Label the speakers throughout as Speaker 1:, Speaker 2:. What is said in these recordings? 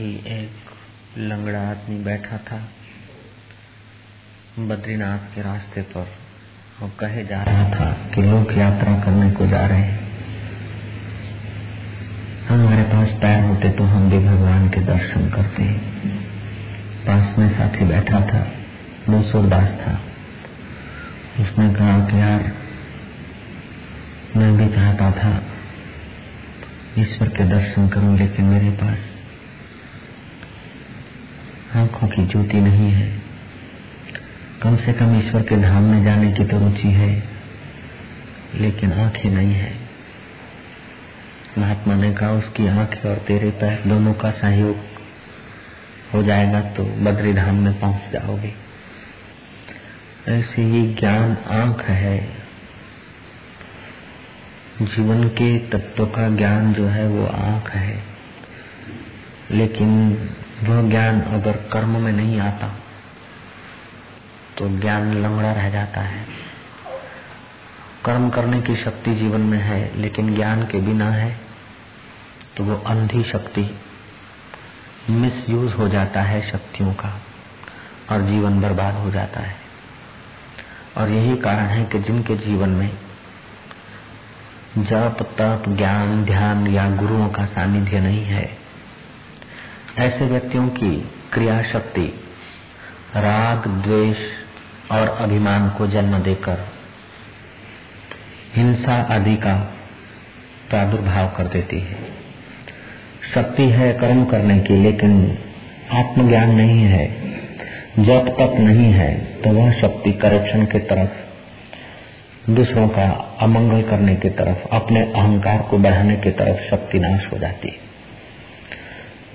Speaker 1: ही एक लंगड़ा आदमी बैठा था, बद्रीनाथ के रास्ते पर। और कहे जा रहा था कि लोग यात्रा करने को जा रहे हैं। हमारे पास पैर होते तो हम भी भगवान के दर्शन करते हैं। पास में साथी बैठा था सूरदास था। उसने कहा कि यार, मैं भी चाहता था ईश्वर के दर्शन करूँ, लेकिन मेरे पास आँखों की ज्योति नहीं है। कम से कम ईश्वर के धाम में जाने की तो रुचि है, लेकिन आँखें नहीं है। महात्मा ने कहा, उसकी आँखें और तेरे पैर दोनों का सहयोग हो जाएगा तो बद्री धाम में पहुँच जाओगे। ऐसे ही ज्ञान आँख है। जीवन के तत्व का ज्ञान जो है वो आँख है। लेकिन वह ज्ञान अगर कर्म में नहीं आता तो ज्ञान लंगड़ा रह जाता है। कर्म करने की शक्ति जीवन में है, लेकिन ज्ञान के बिना है तो वो अंधी शक्ति मिस यूज़ हो जाता है शक्तियों का, और जीवन बर्बाद हो जाता है। और यही कारण है कि जिनके जीवन में जप, तप, ज्ञान, ध्यान या गुरुओं का सानिध्य नहीं है ऐसे व्यक्तियों की क्रिया शक्ति राग, द्वेष और अभिमान को जन्म देकर हिंसा आदि का प्रादुर्भाव कर देती है। शक्ति है कर्म करने की, लेकिन आत्मज्ञान नहीं है। जब तक नहीं है तो वह शक्ति करप्शन के तरफ़, दूसरों का अमंगल करने की तरफ़, अपने अहंकार को बढ़ाने की तरफ़ शक्ति नाश हो जाती है।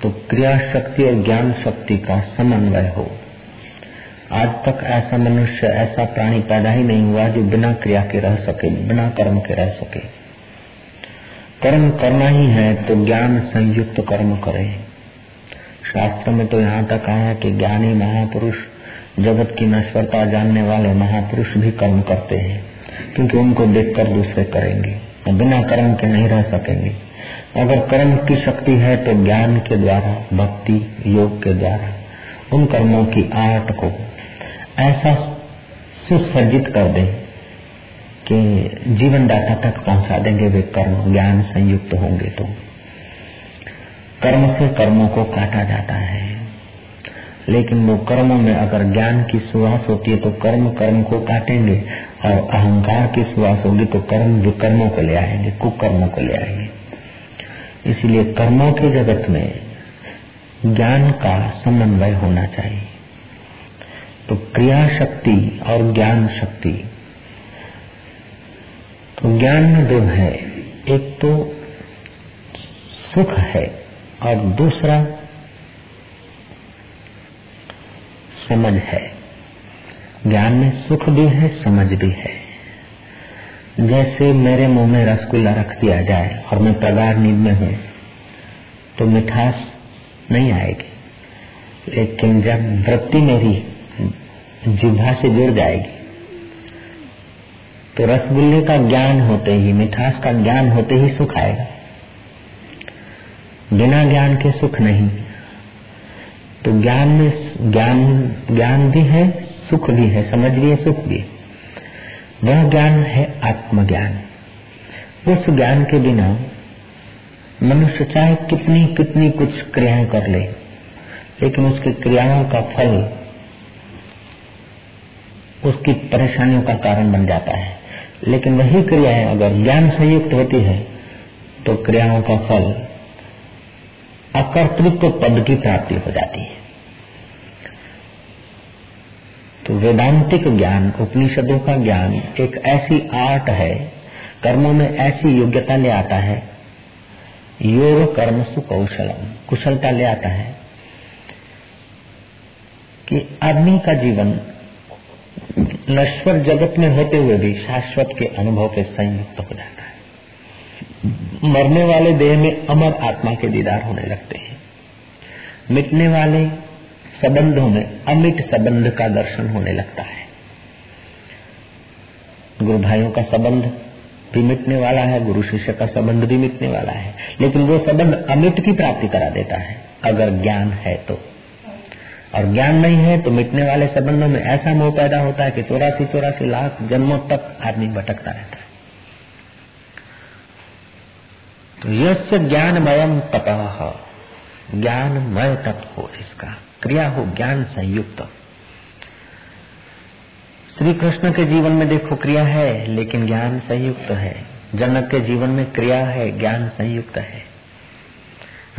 Speaker 1: तो क्रिया शक्ति और ज्ञान शक्ति का समन्वय हो। आज तक ऐसा मनुष्य, ऐसा प्राणी पैदा ही नहीं हुआ जो बिना क्रिया के रह सके, बिना कर्म के रह सके। कर्म करना ही है तो ज्ञान संयुक्त कर्म करे। शास्त्र में तो यहाँ तक आया कि ज्ञानी महापुरुष, जगत की नश्वरता जानने वाले महापुरुष भी कर्म करते हैं, क्योंकि उनको देखकर दूसरे करेंगे बिना कर्म के नहीं रह सकेंगे। अगर कर्म की शक्ति है तो ज्ञान के द्वारा, भक्ति, योग के द्वारा, उन कर्मों की आर्ट को ऐसा सुसज्जित कर दे कि जीवन दाता तक पहुँचा देंगे वे कर्म, ज्ञान संयुक्त होंगे तो। कर्म से कर्मों को काटा जाता है। लेकिन वो कर्मों में अगर ज्ञान की सुहास होती है तो कर्म कर्म को काटेंगे और अहंकार की सुहास होगी तो कर्म विकर्मों को ले आएँगे, कुकर्मों को ले आएँगे। इसलिए कर्मों के जगत में ज्ञान का समन्वय होना चाहिए। तो क्रिया शक्ति और ज्ञान शक्ति। तो ज्ञान में दो है। एक तो सुख है और दूसरा समझ है। ज्ञान में सुख भी है, समझ भी है। जैसे मेरे मुँह में रसगुल्ला रख दिया जाए और मैं प्रगाढ़ नींद में हूँ तो मिठास नहीं आएगी। लेकिन जब वृत्ति मेरी जिह्वा से जुड़ जाएगी तो रसगुल्ले का ज्ञान होते ही, मिठास का ज्ञान होते ही सुख आएगा। बिना ज्ञान के सुख नहीं। तो ज्ञान में ज्ञान ज्ञान भी है, सुख भी है समझ भी है सुख भी है। वह ज्ञान है आत्मज्ञान। उस ज्ञान के बिना मनुष्य चाहे कितनी कितनी कुछ क्रियाएँ कर ले, लेकिन उसकी क्रियाओं का फल उसकी परेशानियों का कारण बन जाता है। लेकिन वही क्रियाएँ अगर ज्ञान संयुक्त होती है तो क्रियाओं का फल अकर्तृत्व पद की प्राप्ति हो जाती है। तो वेदांतिक ज्ञान, उपनिषदों का ज्ञान एक ऐसी आर्ट है, कर्मों में ऐसी योग्यता ले आता है। योग, कर्म, सुकौशलम, कुशलता ले आता है कि आदमी का जीवन नश्वर जगत में होते हुए भी शाश्वत के अनुभव के संयुक्त हो जाता है। मरने वाले देह में अमर आत्मा के दीदार होने लगते हैं। मिटने वाले संबंधों में अमिट संबंध का दर्शन होने लगता है। गुरु भाइयों का संबंध भी मिटने वाला है, गुरु शिष्य का संबंध भी मिटने वाला है। लेकिन वो संबंध अमिट की प्राप्ति करा देता है, अगर ज्ञान है तो। और ज्ञान नहीं है तो मिटने वाले संबंधों में ऐसा मोह पैदा होता है कि चौरासी चौरासी लाख जन्मों तक आदमी भटकता रहता है। तो यश ज्ञानमयम तप, ज्ञानमय तप हो इसका। क्रिया हो, ज्ञान संयुक्त। श्री कृष्ण के जीवन में देखो, क्रिया है, लेकिन ज्ञान संयुक्त है। जनक के जीवन में क्रिया है, ज्ञान संयुक्त है।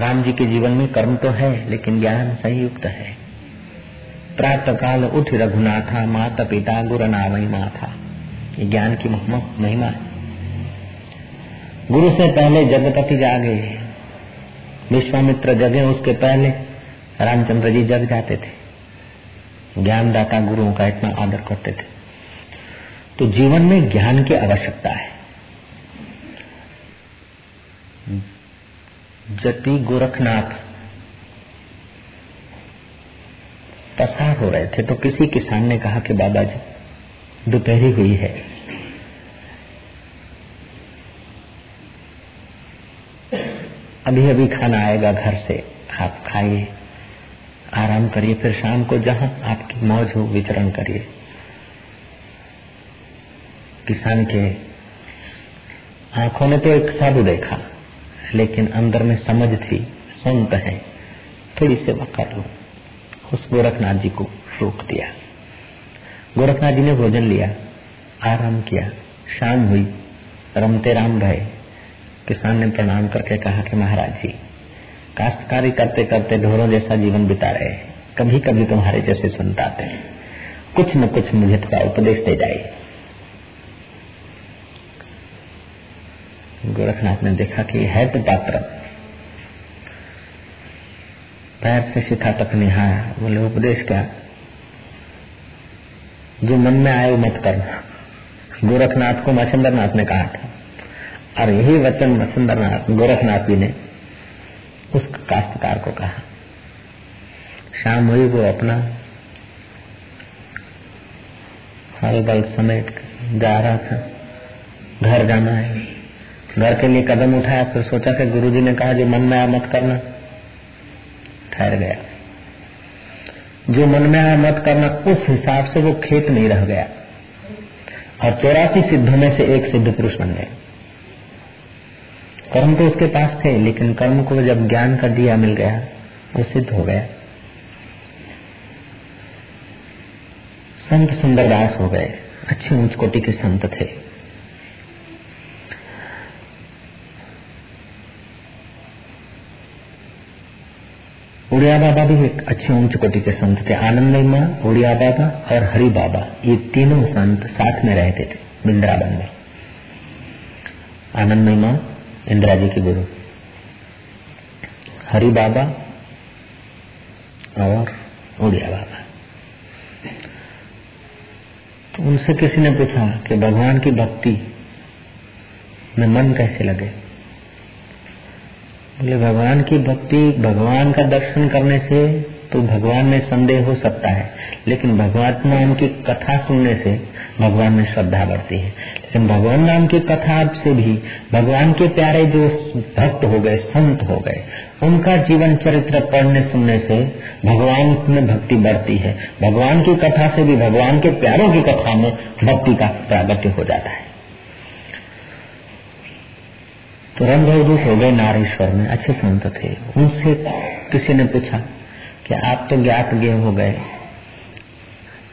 Speaker 1: राम जी के जीवन में कर्म तो है, लेकिन ज्ञान संयुक्त है। प्रातः काल उठ रघुनाथा, माता पिता गुरु नामई माथा। ये ज्ञान की महिमा है। गुरु से पहले जगपति जागे। विश्वामित्र जगे उसके पहले। रामचंद्र जी जग जाते थे। ज्ञानदाता गुरुओं का इतना आदर करते थे। तो जीवन में ज्ञान की आवश्यकता है। जति गोरखनाथ पसार हो रहे थे तो किसी किसान ने कहा कि बाबा जी दोपहरी हुई है। अभी अभी खाना आएगा घर से, आप खाइए। आराम करिए, फिर शाम को जहाँ आपकी मौज हो, विचरण करिए। किसान के आँखों ने तो एक साधु देखा, लेकिन अंदर में समझ थी संत है थोड़ी सेवा कर लो उस गोरखनाथ जी को रोक दिया। गोरखनाथ जी ने भोजन लिया, आराम किया, शाम हुई, रमते राम भय किसान ने प्रणाम करके कहा कि महाराज जी काश्तकारी करते करते ढोरों जैसा जीवन बिता रहे कभी कभी तुम्हारे जैसे सुनता हैं। कुछ न कुछ मुझे थोड़ा उपदेश दे जाए। गोरखनाथ ने देखा कि है तो पात्र। पैर से शिखा तक निहाया बोले, उपदेश क्या? जो मन में आए वो मत करना गोरखनाथ को मच्छिंद्रनाथ ने कहा था। और यही वचन मच्छिंद्रनाथ गोरखनाथ जी ने उस काश्तकार को कहा। शाम हुई, वो अपना हल बल समेट जा रहा था। घर जाना है। घर के लिए कदम उठाया, फिर सोचा कि गुरुजी ने कहा, जो, मन में आया मत करना। ठहर गया। जो मन में आया मत करना, उस हिसाब से वो खेत नहीं रह गया। और चौरासी सिद्धों में से एक सिद्ध पुरुष बन गया। कर्म तो उसके पास थे, लेकिन कर्म को जब ज्ञान का दिया मिल गया, वो सिद्ध हो गया। संत सुंदरदास हो गए। अच्छे ऊंच कोटि के संत थे। उड़िया बाबा भी एक अच्छे ऊंच कोटि के संत थे। आनंद माँ उड़िया बाबा और हरि बाबा, ये तीनों संत साथ में रहते थे, बिंद्रावन में। आनंद माँ इंदिरा जी के गुरु। हरि बाबा और उड़िया बाबा। तो उनसे किसी ने पूछा कि भगवान की भक्ति में मन कैसे लगे? बोले, भगवान की भक्ति भगवान का दर्शन करने से तो भगवान में संदेह हो सकता है, लेकिन भगवान नाम की कथा सुनने से भगवान में श्रद्धा बढ़ती है। लेकिन भगवान नाम की कथा से भी भगवान के प्यारे जो भक्त हो गए, संत हो गए, उनका जीवन चरित्र पढ़ने सुनने से भगवान में भक्ति बढ़ती है। भगवान की कथा से भी भगवान के प्यारों की कथा में भक्ति का प्रागट्य हो जाता है। तो रंग हो गए नारेश्वर में, अच्छे संत थे। उनसे किसी ने पूछा कि आप तो ज्ञात गे हो गए।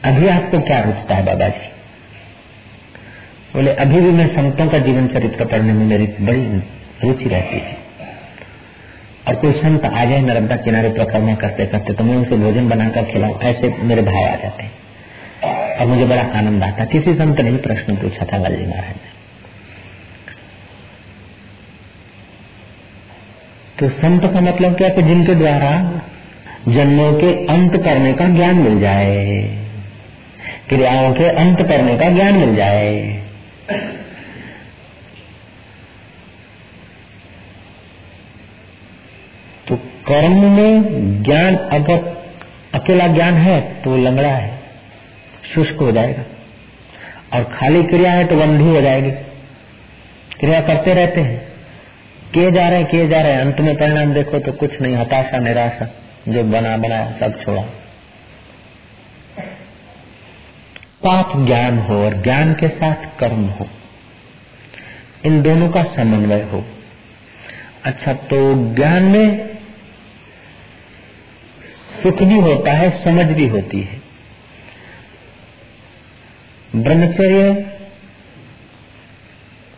Speaker 1: अभी आपको क्या रुचता है बाबा जी बोले, अभी भी मैं संतों का जीवन चरित्र पढ़ने में मेरी बड़ी रुचि रहती है। और कोई संत आ जाए नर्मदा किनारे प्रकरमा करते करते तो मैं उसे भोजन बनाकर खिलाऊ, ऐसे मेरे भाव आ जाते हैं। और मुझे बड़ा आनंद आता किसी संत ने प्रश्न पूछा था वाली महाराज ने। तो संत का मतलब क्या कि जिनके द्वारा जन्मों के अंत करने का ज्ञान मिल जाए, क्रियाओं के अंत करने का ज्ञान मिल जाए तो कर्म में ज्ञान अगर अकेला ज्ञान है तो वो लंगड़ा है, शुष्क हो जाएगा। और खाली क्रिया है तो बंधी हो जाएगी। क्रिया करते रहते हैं। किए जा रहे हैं, किए जा रहे हैं। अंत में परिणाम देखो तो कुछ नहीं, हताशा, निराशा। जो बना, बनाया, सब छोड़ा। पाप ज्ञान हो और ज्ञान के साथ कर्म हो, इन दोनों का समन्वय हो। अच्छा तो ज्ञान में सुख भी होता है, समझ भी होती है। ब्रह्मचर्य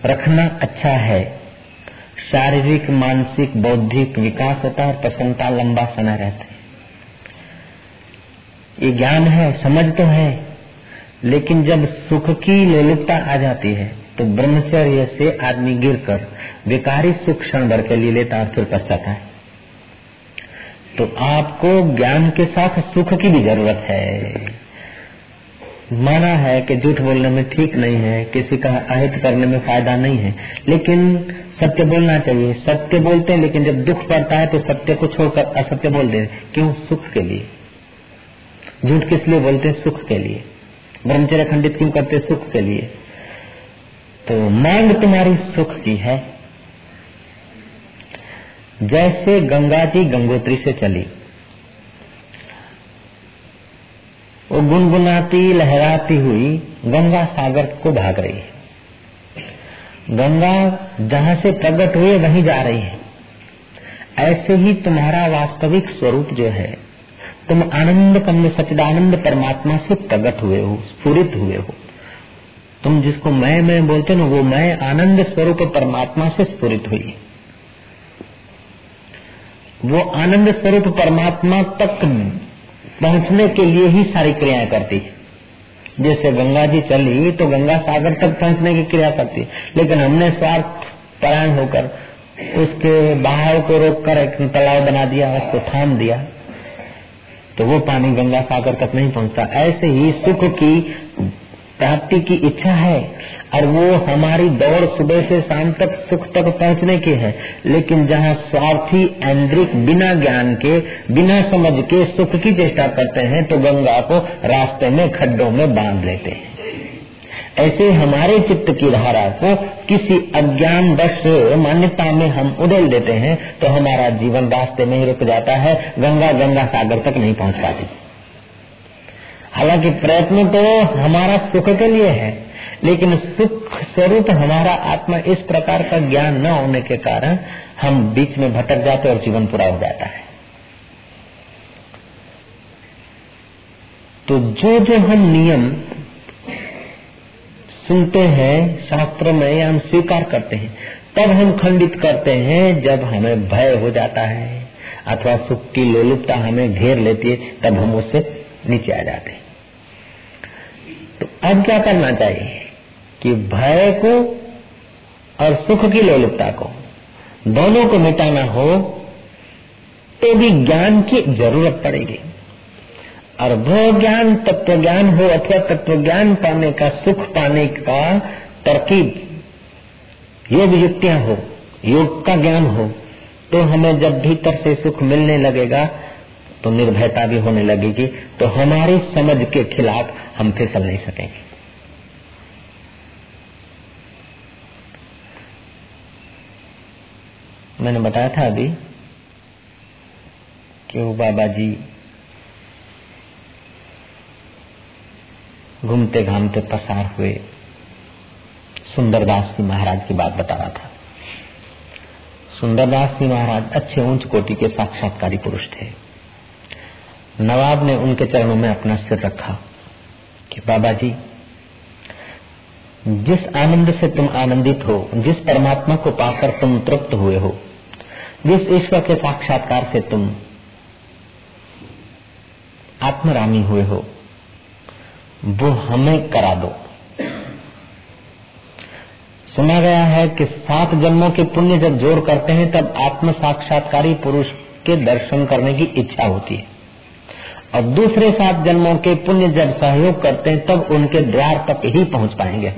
Speaker 1: रखना अच्छा है। शारीरिक, मानसिक, बौद्धिक विकास होता है प्रसन्नता लंबा समय रहते ये ज्ञान है, समझ तो है, लेकिन जब सुख की लोलुपता आ जाती है तो ब्रह्मचर्य से आदमी गिरकर, विकारी सुख क्षण भर के लिए लेता और फिर पछताता है। तो आपको ज्ञान के साथ सुख की भी ज़रूरत है। माना है कि झूठ बोलने में ठीक नहीं है, किसी का अहित करने में फ़ायदा नहीं है, लेकिन सत्य बोलना चाहिए। सत्य बोलते हैं, लेकिन जब दुख पड़ता है तो सत्य को छोड़कर असत्य बोल दे। क्यों? सुख के लिए। झूठ किस लिए बोलते हैं? सुख के लिए। ब्रह्मचर्य खंडित क्यों करते सुख के लिए। तो मांग तुम्हारी सुख की है। जैसे गंगा जी गंगोत्री से चली। वो गुनगुनाती, लहराती हुई गंगा सागर को भाग रही है। गंगा जहाँ से प्रकट हुई वहीं जा रही है। ऐसे ही तुम्हारा वास्तविक स्वरूप जो है, तुम आनंद कम सचिदानंद परमात्मा से प्रकट हुए हो, स्फुरित हुए हो। तुम जिसको मैं मैं बोलते ना, वो मैं आनंद स्वरूप परमात्मा से स्फुरित हुई वो आनंद स्वरूप परमात्मा तक पहुँचने के लिए ही सारी क्रियाएँ करती है जैसे गंगा जी चली तो गंगा सागर तक पहुँचने की क्रिया करती है लेकिन हमने स्वार्थ परायण होकर उसके बहाव को रोककर एक तालाब बना दिया, उसको थाम दिया। तो वो पानी गंगा सागर तक नहीं पहुँचता। ऐसे ही सुख की प्राप्ति की इच्छा है और वो हमारी दौड़ सुबह से शाम तक सुख तक पहुँचने की है। लेकिन जहाँ स्वार्थी एंद्रिक बिना ज्ञान के, बिना समझ के सुख की चेष्टा करते हैं तो गंगा को रास्ते में खड्डों में बाँध लेते हैं। ऐसे हमारे चित्त की धारा को किसी अज्ञान दश मान्यता में हम उदल देते हैं तो हमारा जीवन रास्ते में ही रुक जाता है, गंगा गंगा सागर तक नहीं पहुँच पाती। हालाँकि प्रयत्न तो हमारा सुख के लिए है, लेकिन सुख स्वरूप हमारा आत्मा इस प्रकार का ज्ञान न होने के कारण हम बीच में भटक जाते और जीवन पूरा हो जाता है। तो जो जो हम नियम सुनते हैं, शास्त्र में या हम स्वीकार करते हैं, तब हम खंडित करते हैं जब हमें भय हो जाता है, अथवा सुख की लोलुपता हमें घेर लेती है, तब हम उससे नीचे आ जाते हैं। तो अब क्या करना चाहिए? कि भय को और सुख की लोलुपता को दोनों को मिटाना हो तो भी ज्ञान की ज़रूरत पड़ेगी। और वो ज्ञान तत्व ज्ञान हो अथवा तत्व ज्ञान पाने का, सुख पाने का तरकीब योग युक्तियाँ हो, योग का ज्ञान हो तो हमें जब भीतर से सुख मिलने लगेगा तो निर्भयता भी होने लगेगी तो हमारी समझ के खिलाफ हम फिसल नहीं सकेंगे। मैंने बताया था अभी कि वो बाबा जी घूमते घामते पसार हुए सुंदरदास जी महाराज की बात बता रहा था। सुंदरदास जी महाराज अच्छे ऊंच कोटि के साक्षात्कारी पुरुष थे। नवाब ने उनके चरणों में अपना सिर रखा कि बाबा जी जिस आनंद से तुम आनंदित हो, जिस परमात्मा को पाकर तुम तृप्त हुए हो, जिस ईश्वर के साक्षात्कार से तुम आत्मरामी हुए हो, वो हमें करा दो। सुना गया है कि सात जन्मों के पुण्य जब ज़ोर करते हैं, तब आत्म साक्षात्कारी पुरुष के दर्शन करने की इच्छा होती है। और दूसरे सात जन्मों के पुण्य जब सहयोग करते हैं, तब उनके द्वार तक ही पहुँच पाएँगे।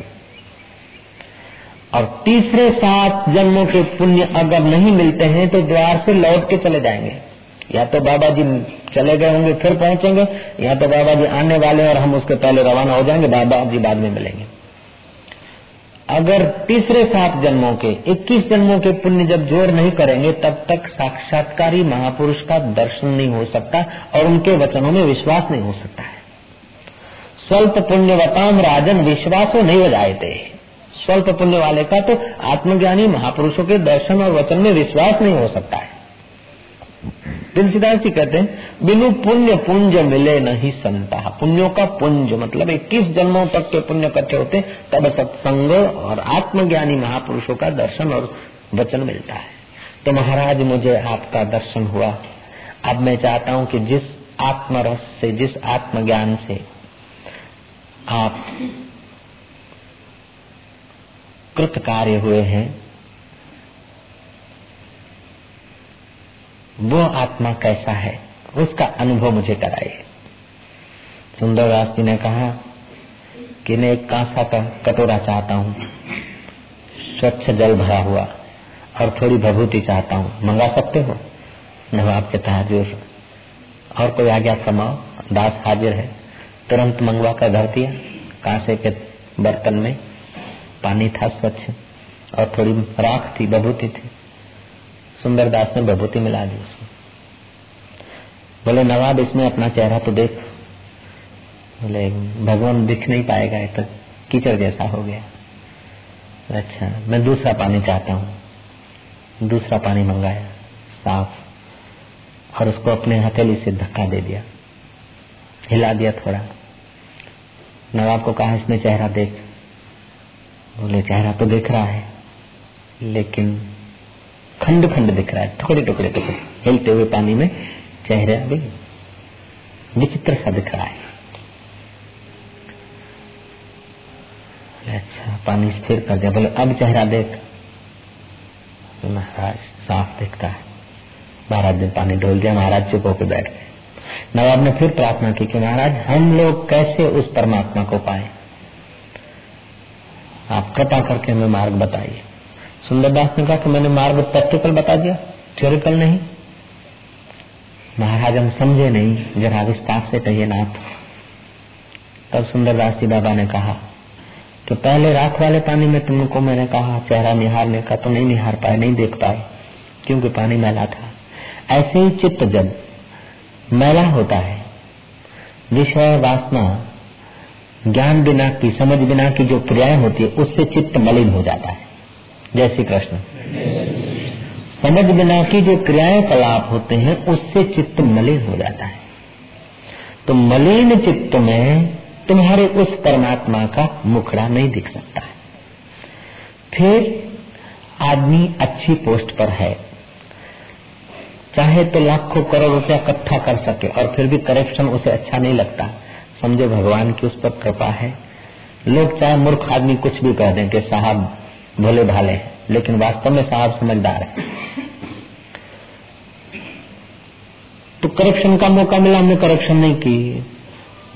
Speaker 1: और तीसरे सात जन्मों के पुण्य अगर नहीं मिलते हैं तो द्वार से लौट के चले जाएँगे। या तो बाबा जी चले गए होंगे, फिर पहुँचेंगे, या तो बाबा जी आने वाले और हम उसके पहले रवाना हो जाएँगे बाबा जी बाद में मिलेंगे। अगर तीसरे सात जन्मों के 21 जन्मों के पुण्य जब ज़ोर नहीं करेंगे, तब तक साक्षात्कारी महापुरुष का दर्शन नहीं हो सकता और उनके वचनों में विश्वास नहीं हो सकता है। स्वल्प पुण्यवताम राजन विश्वासो नहीं थे स्वल्प पुण्य वाले का तो आत्मज्ञानी महापुरुषों के दर्शन और वचन में विश्वास नहीं हो सकता है। तुलसीदास जी कहते हैं, बिनु पुण्य पुंज मिले नहीं संता। पुण्यों का पुंज मतलब इक्कीस जन्मों तक के पुण्य इकट्ठे होते, तब सत्संग और आत्मज्ञानी महापुरुषों का दर्शन और वचन मिलता है। तो महाराज, मुझे आपका दर्शन हुआ। अब मैं चाहता हूँ कि जिस आत्मरस से, जिस आत्मज्ञान से आप कृत कार्य हुए हैं वो आत्मा कैसा है, उसका अनुभव मुझे कराइए। सुंदरदास जी ने कहा कि मैं एक कांसा का कटोरा चाहता हूँ। स्वच्छ जल भरा हुआ और थोड़ी भभूति चाहता हूँ। मंगा सकते हो? नवाब के तहजूर। और कोई आज्ञा फरमाओ? दास हाजिर है। तुरंत मंगवा कर धर दिया। कांसे के बर्तन में पानी था स्वच्छ और थोड़ी राख थी बभूति थी। सुंदरदास ने विभूति मिला दी उसमें बोले, नवाब, इसमें अपना चेहरा तो देख। बोले, भगवान दिख नहीं पाएगा तो कीचड़ जैसा हो गया। अच्छा मैं दूसरा पानी चाहता हूँ। दूसरा पानी मंगाया, साफ़। और उसको अपने हथेली से धक्का दे दिया। हिला दिया थोड़ा। नवाब को कहा, इसमें चेहरा देख। बोले, चेहरा तो दिख रहा है, लेकिन खंड खंड दिख रहा है, टुकड़े टुकड़े टुकड़े। हिलते हुए पानी में चेहरे अभी विचित्र सा दिख रहा है। अच्छा पानी स्थिर कर दिया। बोले, अब चेहरा देख। महाराज, साफ़ दिखता है। महाराज ने पानी डोल दिया, महाराज चुप होकर बैठ गए। नवाब ने फिर प्रार्थना की कि, महाराज, हम लोग कैसे उस परमात्मा को पाए? आप कृपा करके हमें मार्ग बताइए। सुंदरदास ने कहा कि मैंने मार्ग प्रैक्टिकल बता दिया थ्योरिकल नहीं। महाराज हम समझे नहीं, जरा विस्तार से कहिए नाथ। तब सुंदरदास जी बाबा ने कहा कि पहले राख वाले पानी में तुमको मैंने कहा, चेहरा निहारने का तो नहीं निहार पाए, नहीं देख पाए, क्योंकि पानी मैला था। ऐसे ही चित्त जब मैला होता है, विषय वासना, ज्ञान बिना की, समझ बिना की जो क्रियाएँ होती है, उससे चित्त मलिन हो जाता है। जय श्री कृष्ण। समझ बिना की जो क्रियाएँ कलाप होते हैं, उससे चित्त मलिन हो जाता है। तो मलिन चित्त में तुम्हारे उस परमात्मा का मुखड़ा नहीं दिख सकता है। फिर आदमी अच्छी पोस्ट पर है। चाहे तो लाखों करोड़ रुपया इकट्ठा कर सके और फिर भी करप्शन उसे अच्छा नहीं लगता। समझो भगवान की उस पर कृपा है। लोग चाहे मूर्ख आदमी कुछ भी कह दें कि साहब भोले भाले हैं लेकिन वास्तव में साहब समझदार है। तो करप्शन का मौका मिला, हमने करप्शन नहीं की।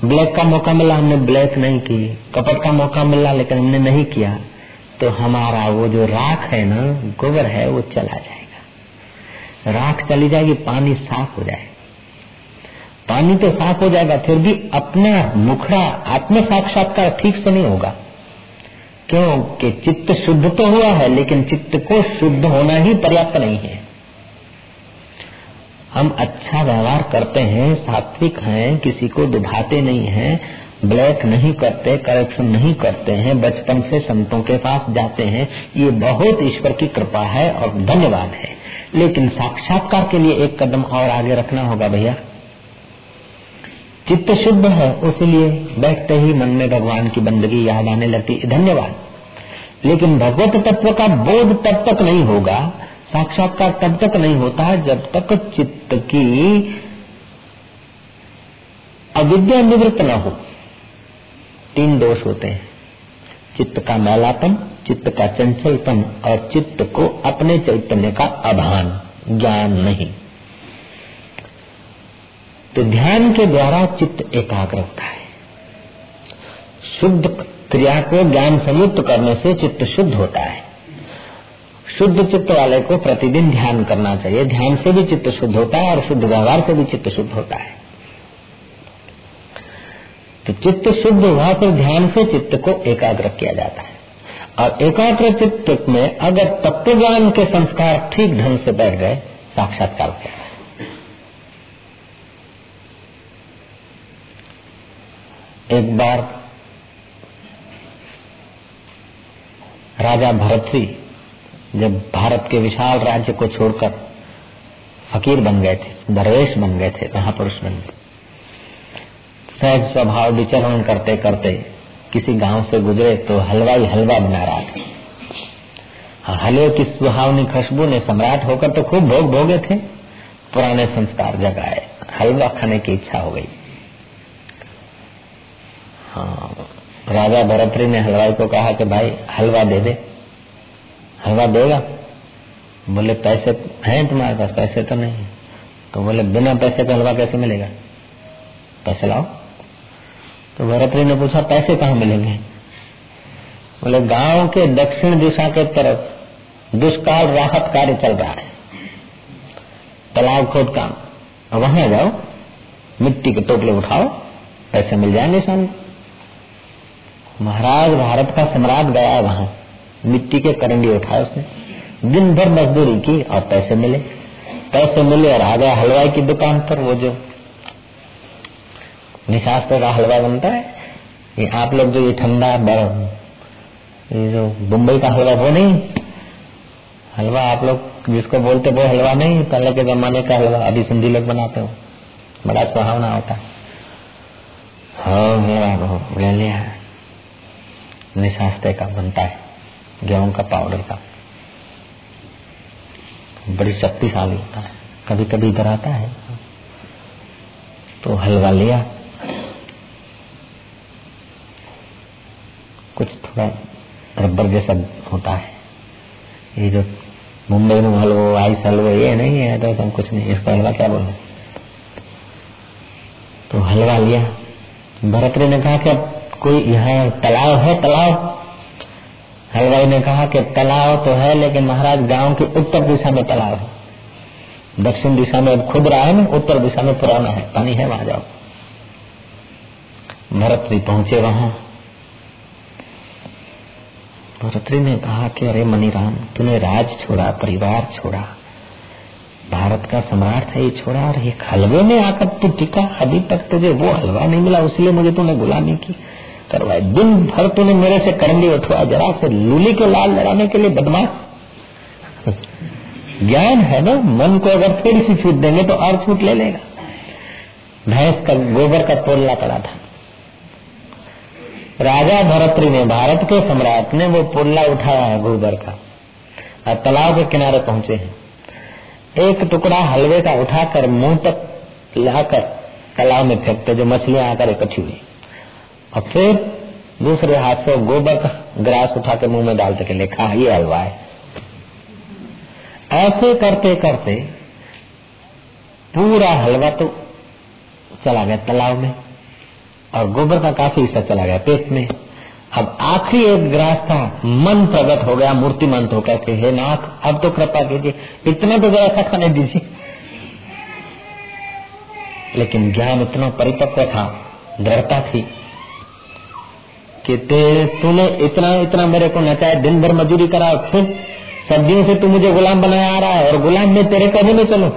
Speaker 1: ब्लैक का मौका मिला, हमने ब्लैक नहीं की। कपट का मौका मिला, लेकिन हमने नहीं किया। तो हमारा वो जो राख है ना, गोबर है, वो चला जाएगा। राख चली जाएगी, पानी साफ़ हो जाएगा पानी तो साफ़ हो जाएगा, फिर भी अपना मुखड़ा आत्म साक्षात्कार ठीक से नहीं होगा। क्यों कि चित्त शुद्ध तो हुआ है, लेकिन चित्त को शुद्ध होना ही पर्याप्त नहीं है। हम अच्छा व्यवहार करते हैं, सात्विक हैं, किसी को दुभाते नहीं हैं, ब्लैक नहीं करते करप्शन नहीं करते हैं, बचपन से संतों के पास जाते हैं, ये बहुत ईश्वर की कृपा है और धन्यवाद है। लेकिन साक्षात्कार के लिए एक कदम और आगे रखना होगा भैया। चित्त शुद्ध है, उसलिए बैठते ही मन में भगवान की बंदगी याद आने लगती। धन्यवाद। लेकिन भगवत तत्व का बोध तब तक नहीं होगा, साक्षात्कार तब तक नहीं होता है जब तक चित्त की अविद्या निवृत्त न हो। तीन दोष होते हैं। चित्त का मैलापन, चित्त का चंचलपन और चित्त को अपने चैतन्य का अभान, ज्ञान नहीं। तो ध्यान के द्वारा चित्त एकाग्र होता है। शुद्ध क्रिया को ज्ञान संयुक्त करने से चित्त शुद्ध होता है। शुद्ध चित्त वाले को प्रतिदिन ध्यान करना चाहिए। ध्यान से भी चित्त शुद्ध होता है और शुद्ध व्यवहार से भी चित्त शुद्ध होता है। तो चित्त शुद्ध हुआ तो ध्यान से चित्त को एकाग्र किया जाता है। और एकाग्र चित्त में अगर तत्व ज्ञान के संस्कार ठीक ढंग से बैठ गए, साक्षात्कार हो। एक बार राजा भरतरी जब भारत के विशाल राज्य को छोड़कर फकीर बन गए थे दरवेश बन गए थे महापुरुष बन गए। सहज स्वभाव विचरण करते करते किसी गाँव से गुजरे तो हलवाई हलवा बना रहा था। हाँ, हलवे की सुहावनी खुशबू ने सम्राट होकर तो खूब भोग भोगे थे। पुराने संस्कार जगाए हलवा खाने की इच्छा हो गई। हाँ। राजा भरतरी ने हलवाई को कहा कि भाई, हलवा दे दे। हलवा देगा? बोले, पैसे हैं तुम्हारे पास, पैसे तो नहीं तो बोले, बिना पैसे का हलवा कैसे मिलेगा? पैसे लाओ। तो भरतरी ने पूछा, पैसे कहाँ मिलेंगे? बोले, गाँव के दक्षिण दिशा के तरफ़ दुष्काल राहत कार्य चल रहा है। तालाब खोद काम। वहाँ जाओ, मिट्टी के टोपले उठाओ, पैसे मिल जाएँगे शाम महाराज, भारत का सम्राट गया वहाँ। मिट्टी के करंडी उठाए उसने। दिन भर मजदूरी की और पैसे मिले। पैसे मिले और आ गया हलवाई की दुकान पर वो जो निशास्त्र का हलवा बनता है, ये आप लोग जो ये ठंडा बर्फ़ ये जो मुंबई का हलवा, वो नहीं। हलवा आप लोग जिसको बोलते वो हलवा नहीं, पहले के जमाने का हलवा, अभी सिंधी लोग बनाते हो। बड़ा सुहावना होता है। हाँ मेरा ले लिया। निशास्ते का बनता है, गेहूँ का पाउडर का। बड़ी शक्तिशाली होता है। कभी कभी इधर आता है तो हलवा लिया। कुछ थोड़ा रबर जैसा होता है। ये जो मुंबई में हलवो, आइस हलवो, ये नहीं है तो हम कुछ नहीं, इसको हलवा क्या बोलो? तो हलवा लिया। भरतरी ने कहा कि अब कोई यहाँ तालाब है तालाब हलवाई ने कहा कि तालाब तो है, लेकिन महाराज गाँव की उत्तर दिशा में तालाब है। दक्षिण दिशा में अब खुद रहा है ना उत्तर दिशा में पुराना है। पानी है वहाँ, जाओ। भरतरी पहुँचे वहाँ। भरतरी ने कहा कि अरे मनीराम, तूने राज छोड़ा, परिवार छोड़ा। भारत का सम्राट है, ये छोड़ा, और ये हलवे में आकर तू टिका। अभी तक तुझे वो हलवा नहीं मिला उसलिए मुझे तूने गुलामी की। करवाए। दिन भर तूने मेरे से करंडी उठवा, जरा से लूली के लाल लड़ाने के लिए बदमाश। ज्ञान है ना, मन को अगर फिर सी छूट देंगे तो और छूट ले लेगा। भैंस का गोबर का तोलना पड़ा था। राजा भरतरी ने भारत के सम्राट ने वो पुल्ला उठाया है गोबर का और तालाब के किनारे पहुँचे हैं। एक टुकड़ा हलवे का उठाकर मुँह तक लाकर तालाब में फेंकते, जो मछलियाँ आकर इकट्ठी हुई। और फिर दूसरे हाथ से गोबर का ग्रास उठा के मुँह में डाल के लिखा, ये हलवा है ऐसे करते करते पूरा हलवा तो चला गया तालाब में और गोबर का काफ़ी हिस्सा चला गया पेट में। अब आखिरी एक ग्रास था, मन प्रकट हो गया मूर्तिमंत होकर के हे नाथ, अब तो कृपा कीजिए, इतना तो जरा सा खाने दीजिए। लेकिन ज्ञान इतना परिपक्व था, दृढ़ता थी। कि तूने इतना इतना मेरे को नचाया दिन भर मजूरी करा, फिर सब्जियों से तू मुझे गुलाम बनाया आ रहा है, और गुलाम में तेरे कहने में चलो।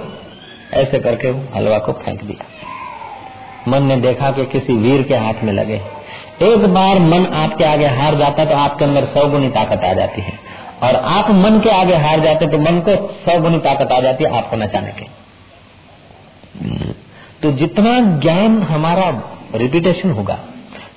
Speaker 1: ऐसे करके हलवा को फेंक दिया। मन ने देखा कि किसी वीर के हाथ में लगे। एक बार मन आपके आगे हार जाता है तो आपके अंदर सौ गुनी ताकत आ जाती है। और आप मन के आगे हार जाते तो मन को सौ गुनी ताकत आ जाती है आपको नचाने के। तो जितना ज्ञान हमारा रिपीटेशन होगा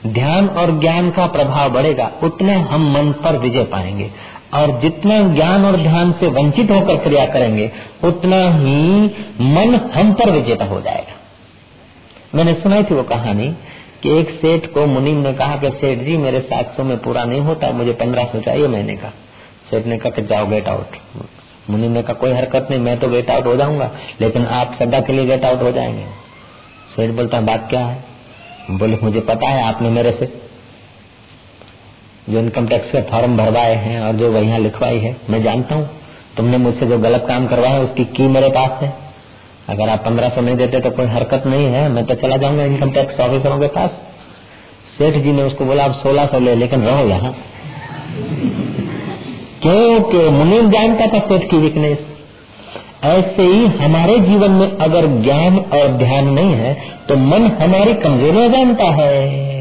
Speaker 1: ध्यान और ज्ञान का प्रभाव बढ़ेगा, उतने हम मन पर विजय पाएँगे। और जितना ज्ञान और ध्यान से वंचित होकर क्रिया करेंगे, उतना ही मन हम पर विजेता हो जाएगा। मैंने सुनाई थी वो कहानी कि एक सेठ को मुनीम ने कहा कि, सेठ जी, मेरे सात सौ में पूरा नहीं होता, मुझे पंद्रह सौ चाहिए महीने का। सेठ ने कहा कि, जाओ गेट आउट मुनीम ने कहा, कोई हरकत नहीं, मैं तो गेट आउट हो जाऊँगा, लेकिन आप सदा के लिए गेट आउट हो जाएँगे। सेठ बोलता, बात क्या है? बोले, मुझे पता है आपने मेरे से जो इनकम टैक्स के फॉर्म भरवाए हैं और जो वही लिखवाई है। मैं जानता हूँ। तुमने मुझसे जो गलत काम करवाया उसकी की मेरे पास है। अगर आप पंद्रह सौ नहीं देते तो कोई हरकत नहीं है। मैं तो चला जाऊँगा इनकम टैक्स ऑफिसरों के पास। सेठ जी ने उसको बोला, आप सोलह सौ ले, लेकिन रहो यहाँ। क्योंकि मुनीम जानता था सेठ की वीकनेस ऐसे ही हमारे जीवन में अगर ज्ञान और ध्यान नहीं है तो मन हमारी कमजोरियाँ जानता है।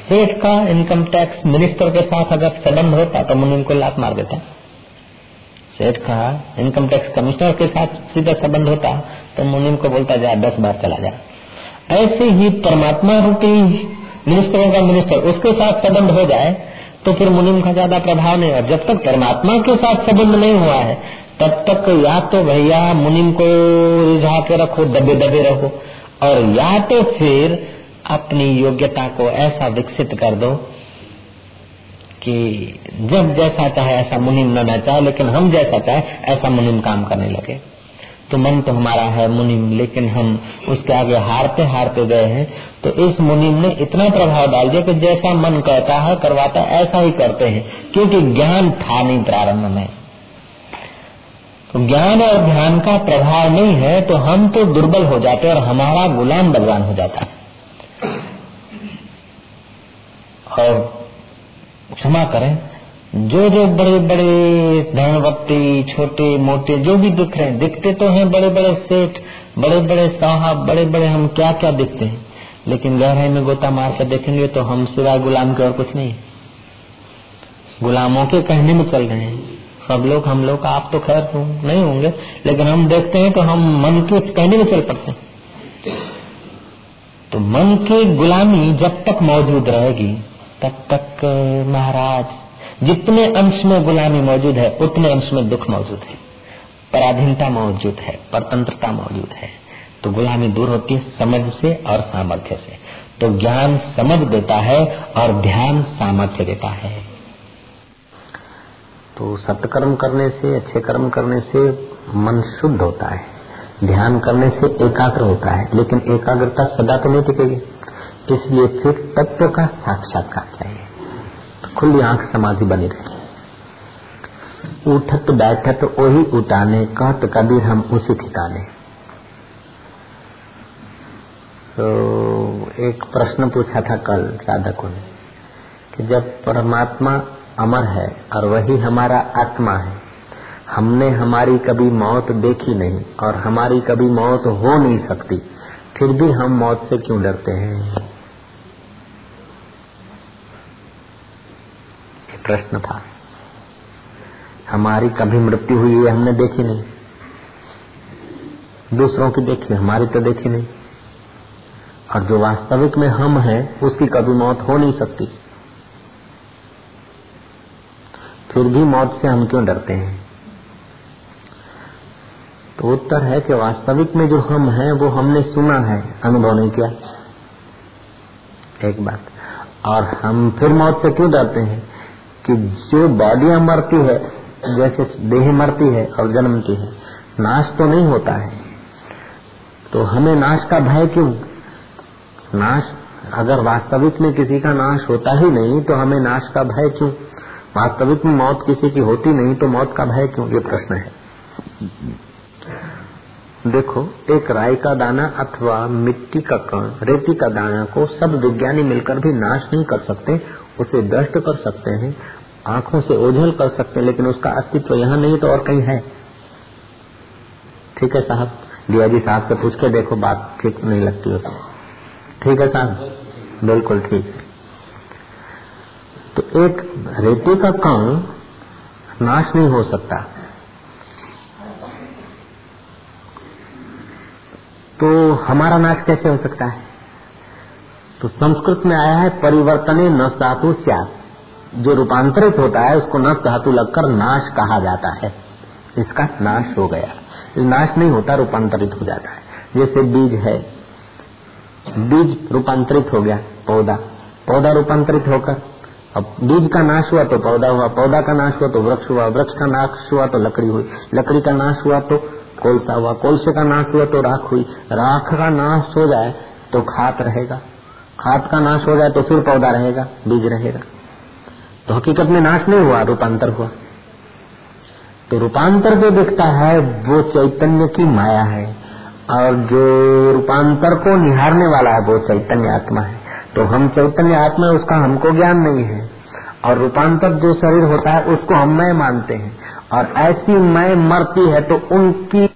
Speaker 1: सेठ का इनकम टैक्स मिनिस्टर के साथ अगर संबंध होता तो मुनिम को लात मार देता। सेठ का इनकम टैक्स कमिश्नर के साथ सीधा संबंध होता तो मुनिम को बोलता, जा, दस बार चला जा। ऐसे ही परमात्मा रूपी मिनिस्टरों का मिनिस्टर उसके साथ संबंध हो जाए तो फिर मुनिम का ज़्यादा प्रभाव नहीं और जब तक परमात्मा के साथ संबंध नहीं हुआ है तब तक या तो भैया मुनिम को रिझा के रखो, दबे दबे रखो, और या तो फिर अपनी योग्यता को ऐसा विकसित कर दो कि जब जैसा चाहे ऐसा मुनिम न चाहे लेकिन हम जैसा चाहे ऐसा मुनिम काम करने लगे। तो मन तो हमारा है मुनिम, लेकिन हम उसके आगे हारते हारते गए हैं। तो इस मुनिम ने इतना प्रभाव डाल दिया कि जैसा मन कहता है, करवाता है, ऐसा ही करते हैं, क्योंकि ज्ञान था नहीं प्रारंभ में। तो ज्ञान और ध्यान का प्रभाव नहीं है तो हम तो दुर्बल हो जाते और हमारा गुलाम बलवान हो जाता है। और क्षमा करें, जो जो बड़े बड़े धनवत्ती छोटे मोटे जो भी दिख रहे हैं, दिखते तो हैं बड़े बड़े सेठ बड़े बड़े साहब बड़े बड़े हम क्या क्या दिखते हैं? लेकिन गहराई में गोता मार कर देखेंगे तो हम सिवाय गुलाम के और कुछ नहीं। गुलामों के कहने में चल रहे हैं। सब लोग, हम लोग आप तो खैर नहीं होंगे, लेकिन हम देखते हैं तो हम मन के कहने में चल पड़ते हैं। तो मन की गुलामी जब तक मौजूद रहेगी, तब तक, महाराज, जितने अंश में गुलामी मौजूद है, उतने अंश में दुख मौजूद है। पराधीनता मौजूद है, परतंत्रता मौजूद है। तो गुलामी दूर होती है समझ से और सामर्थ्य से। तो ज्ञान समझ देता है और ध्यान सामर्थ्य देता है। तो सत्कर्म करने से, अच्छे कर्म करने से मन शुद्ध होता है। ध्यान करने से एकाग्र होता है, लेकिन एकाग्रता सदा तो नहीं टिकेगी। इसलिए फिर तत्व का साक्षात्कार चाहिए। खुली आँख समाधि बनी रहे। उठत बैठत वही उठाने, कहत कबीर हम उसी ठिकाने। तो एक प्रश्न पूछा था कल साधकों ने, कि जब परमात्मा अमर है और वही हमारा आत्मा है। हमने हमारी कभी मौत देखी नहीं और हमारी कभी मौत हो नहीं सकती। फिर भी हम मौत से क्यों डरते हैं? प्रश्न था। हमारी कभी मृत्यु हुई है हमने देखी नहीं। दूसरों की देखी, हमारी तो देखी नहीं। और जो वास्तविक में हम हैं, उसकी कभी मौत हो नहीं सकती। फिर भी मौत से हम क्यों डरते हैं? तो उत्तर है कि वास्तविक में जो हम हैं, वो हमने सुना है, अनुभव नहीं किया। एक बात। और हम फिर मौत से क्यों डरते हैं? कि जो बॉडियाँ मरती है, जैसे देह मरती है और जन्मती है, नाश तो नहीं होता है। तो हमें नाश का भय क्यों? नाश अगर वास्तविक में किसी का नाश होता ही नहीं तो हमें नाश का भय क्यों? वास्तविक में मौत किसी की होती नहीं तो मौत का भय क्यों? ये प्रश्न है। देखो, एक राय का दाना अथवा मिट्टी का कण, रेती का दाना को सब विज्ञानी मिलकर भी नाश नहीं कर सकते, उसे दष्ट कर सकते हैं, आँखों से ओझल कर सकते हैं, लेकिन उसका अस्तित्व यहाँ नहीं तो और कहीं है। ठीक है साहब? दिया जी साहब से पूछ के देखो, बात ठीक नहीं लगती हो ठीक है साहब? बिल्कुल ठीक। तो एक रेते का कण नाश नहीं हो सकता। तो हमारा नाश कैसे हो सकता है? तो संस्कृत में आया है, परिवर्तने न धातु जो रूपांतरित होता है, उसको न धातु लगकर नाश कहा जाता है। इसका नाश हो गया। नाश नहीं होता, रूपांतरित हो जाता है। जैसे बीज है। बीज रूपांतरित हो गया, पौधा। पौधा रूपांतरित होकर अब बीज का नाश हुआ तो पौधा हुआ, पौधा का नाश हुआ तो वृक्ष हुआ, वृक्ष का नाश हुआ तो लकड़ी हुई, लकड़ी का नाश हुआ तो कोलसा हुआ, कोलसे का नाश हुआ तो राख हुई। राख का नाश हो जाए तो खात रहेगा। खाद का नाश हो जाए तो फिर पौधा रहेगा, बीज रहेगा। तो हकीकत में नाश नहीं हुआ, रूपांतर हुआ। तो रूपांतर जो दिखता है, वो चैतन्य की माया है। और जो रूपांतर को निहारने वाला है, वो चैतन्य आत्मा है। तो हम चैतन्य आत्मा उसका हमको ज्ञान नहीं है। और रूपांतर जो शरीर होता है, उसको हम मैं मानते हैं। और ऐसी मैं मरती है तो उनकी